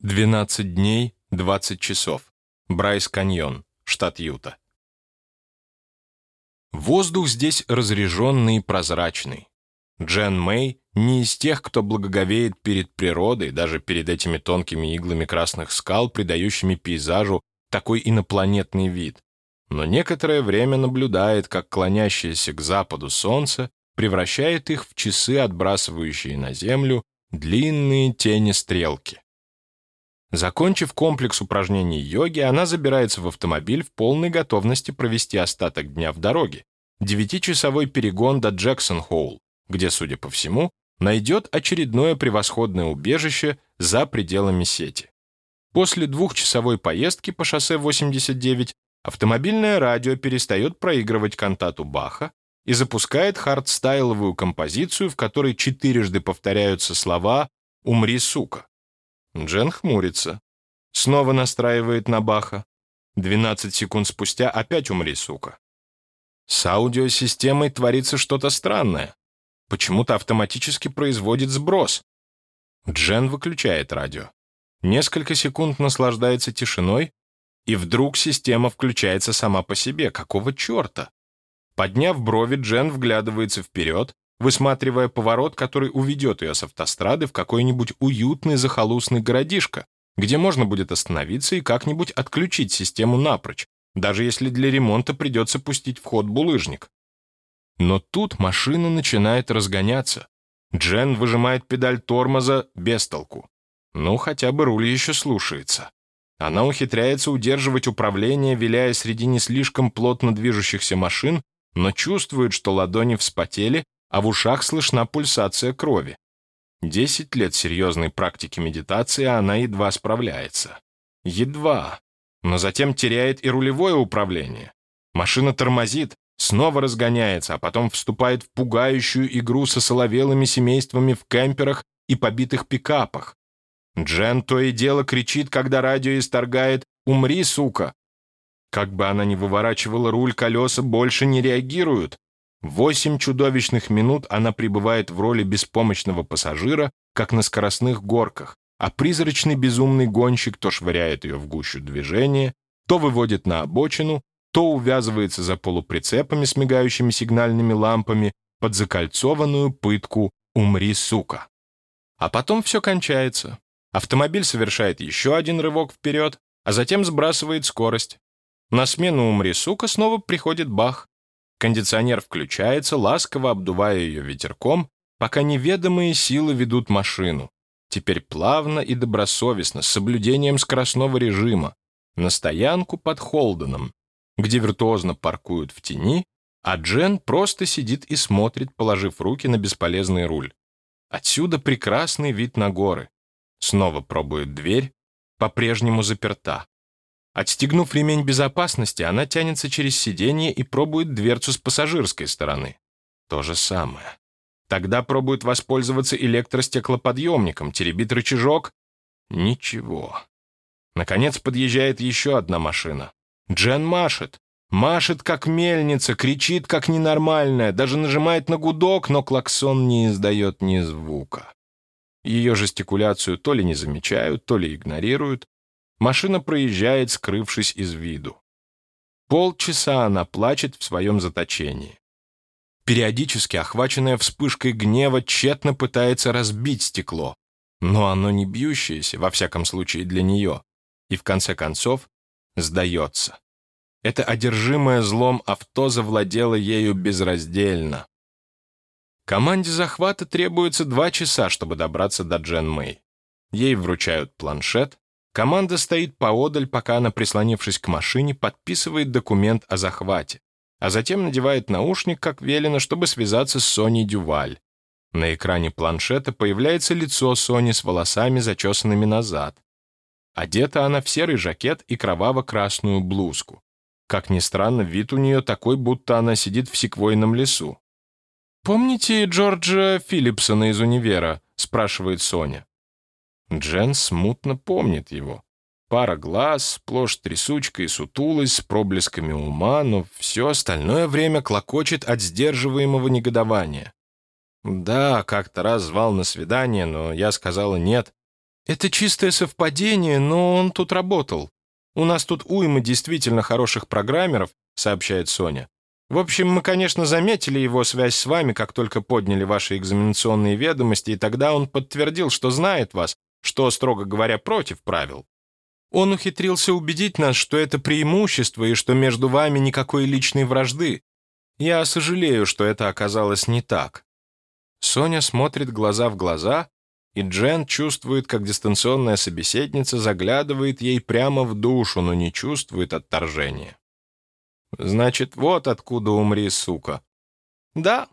12 дней, 20 часов. Брайс Каньон, штат Юта. Воздух здесь разреженный и прозрачный. Джен Мэй не из тех, кто благоговеет перед природой, даже перед этими тонкими иглами красных скал, придающими пейзажу такой инопланетный вид. Но некоторое время наблюдает, как клонящееся к западу солнце превращает их в часы, отбрасывающие на землю длинные тени стрелки. Закончив комплекс упражнений йоги, она забирается в автомобиль в полной готовности провести остаток дня в дороге. Девятичасовой перегон до Джексон-Хоул, где, судя по всему, найдет очередное превосходное убежище за пределами сети. После двухчасовой поездки по шоссе 89 автомобильное радио перестает проигрывать кантату Баха и запускает хардстайловую композицию, в которой четырежды повторяются слова «Умри, сука». Джен хмурится. Снова настраивает на Баха. 12 секунд спустя опять умри, сука. С аудиосистемой творится что-то странное. Почему-то автоматически производит сброс. Джен выключает радио. Несколько секунд наслаждается тишиной, и вдруг система включается сама по себе. Какого черта? Подняв брови, Джен вглядывается вперед, высматривая поворот, который уведет ее с автострады в какой-нибудь уютный захолустный городишко, где можно будет остановиться и как-нибудь отключить систему напрочь, даже если для ремонта придется пустить в ход булыжник. Но тут машина начинает разгоняться. Джен выжимает педаль тормоза без толку. Ну, хотя бы руль еще слушается. Она ухитряется удерживать управление, виляя среди не слишком плотно движущихся машин, но чувствует, что ладони вспотели, а в ушах слышна пульсация крови. Десять лет серьезной практики медитации, а она едва справляется. Едва. Но затем теряет и рулевое управление. Машина тормозит, снова разгоняется, а потом вступает в пугающую игру со соловелыми семействами в кемперах и побитых пикапах. Джен то и дело кричит, когда радио исторгает «Умри, сука!». Как бы она ни выворачивала руль, колеса больше не реагируют, Восемь чудовищных минут она пребывает в роли беспомощного пассажира, как на скоростных горках, а призрачный безумный гонщик то швыряет ее в гущу движения, то выводит на обочину, то увязывается за полуприцепами с мигающими сигнальными лампами под закольцованную пытку «Умри, сука!». А потом все кончается. Автомобиль совершает еще один рывок вперед, а затем сбрасывает скорость. На смену «Умри, сука!» снова приходит Бах, Кондиционер включается, ласково обдувая ее ветерком, пока неведомые силы ведут машину. Теперь плавно и добросовестно, с соблюдением скоростного режима, на стоянку под Холденом, где виртуозно паркуют в тени, а Джен просто сидит и смотрит, положив руки на бесполезный руль. Отсюда прекрасный вид на горы. Снова пробует дверь, по-прежнему заперта. Отстегнув ремень безопасности, она тянется через сиденье и пробует дверцу с пассажирской стороны. То же самое. Тогда пробует воспользоваться электростеклоподъемником, теребит рычажок. Ничего. Наконец подъезжает еще одна машина. Джен машет. Машет, как мельница, кричит, как ненормальная, даже нажимает на гудок, но клаксон не издает ни звука. Ее жестикуляцию то ли не замечают, то ли игнорируют. Машина проезжает, скрывшись из виду. Полчаса она плачет в своем заточении. Периодически, охваченная вспышкой гнева, тщетно пытается разбить стекло, но оно не бьющееся, во всяком случае для нее, и в конце концов сдается. Это одержимое злом авто завладело ею безраздельно. Команде захвата требуется два часа, чтобы добраться до Джен Мэй. Ей вручают планшет, Команда стоит поодаль, пока она, прислонившись к машине, подписывает документ о захвате, а затем надевает наушник, как велено, чтобы связаться с Соней Дюваль. На экране планшета появляется лицо Сони с волосами, зачесанными назад. Одета она в серый жакет и кроваво-красную блузку. Как ни странно, вид у нее такой, будто она сидит в секвойном лесу. «Помните Джорджа Филлипсона из универа?» — спрашивает Соня. Джен смутно помнит его. Пара глаз, сплошь трясучка и сутулость с проблесками ума, но все остальное время клокочет от сдерживаемого негодования. Да, как-то раз звал на свидание, но я сказала нет. «Это чистое совпадение, но он тут работал. У нас тут уйма действительно хороших программеров», — сообщает Соня. «В общем, мы, конечно, заметили его связь с вами, как только подняли ваши экзаменационные ведомости, и тогда он подтвердил, что знает вас, что, строго говоря, против правил. Он ухитрился убедить нас, что это преимущество и что между вами никакой личной вражды. Я сожалею, что это оказалось не так. Соня смотрит глаза в глаза, и Джен чувствует, как дистанционная собеседница заглядывает ей прямо в душу, но не чувствует отторжения. Значит, вот откуда умри, сука. Да,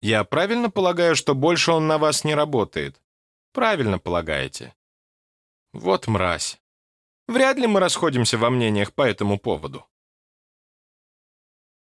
я правильно полагаю, что больше он на вас не работает? Правильно полагаете. Вот мразь. Вряд ли мы расходимся во мнениях по этому поводу.